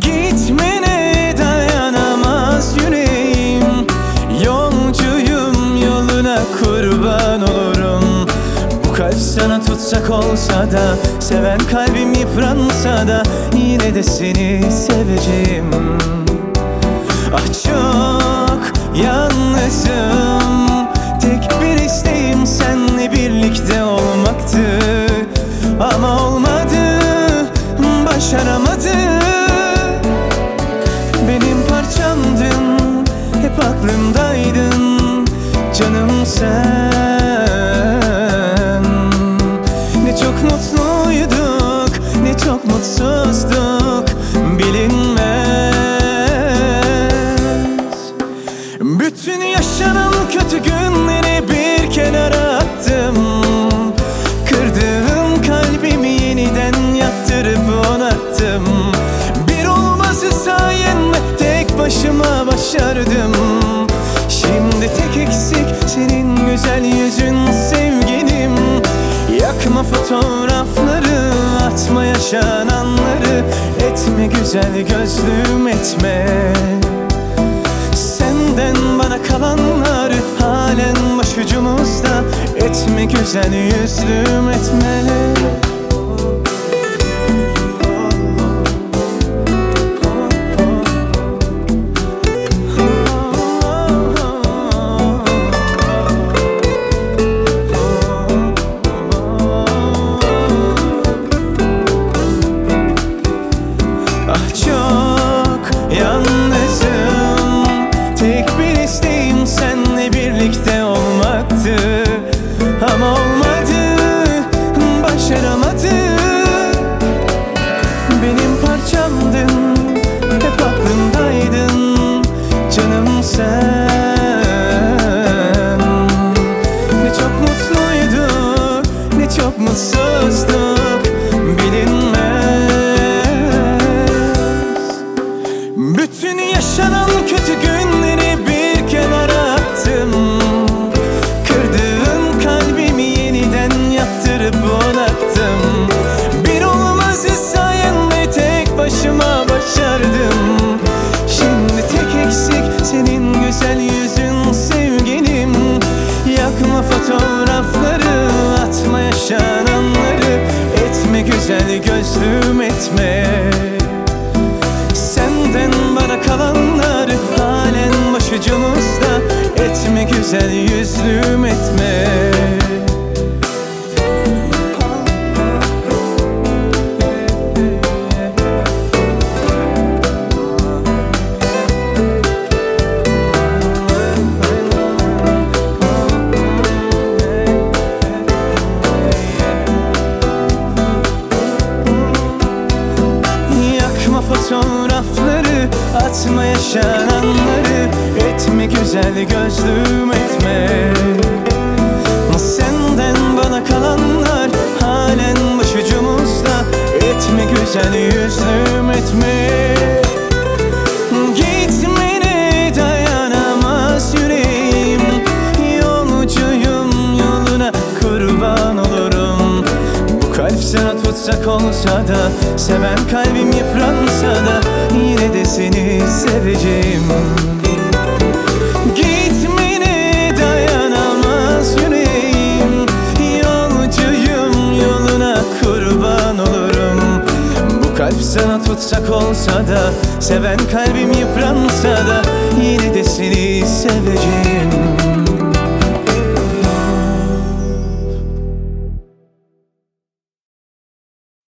Gitmene dayanamaz yüreğim. Yolcuyum yoluna kurban olurum. Bu kalp sana tutsak olsa da Seven kalbim yıpransa da Yine de seni seveceğim. Ah çok yalnızım. Tek bir isteğim senle birlikte olmaktı. Ama aklımdaydın Canım sen. Ne çok mutluyduk Ne çok mutsuzduk Bilinmez. Bütün yaşanan kötü günleri bir kenara güzel yüzün sevgilim. Yakma fotoğrafları atma yaşananları. Etme güzel gözlüm etme. Senden bana kalanlar halen başucumuzda. Etme güzel yüzlüm etme mutsuzduk Bilinmez. Bütün yaşanan kötü günleri gözlüm etme. Senden bana kalanlar halen başucumuzda. Etme güzel yüzlüm etme fotoğrafları Atma yaşananları Etme güzel gözlüm etme tutsak olsa da Seven kalbim yıpransa da Yine de seni seveceğim. Gitmene dayanamaz yüreğim Yolcuyum yoluna kurban olurum. Bu kalp sana tutsak olsa da Seven kalbim yıpransa da Yine de seni seveceğim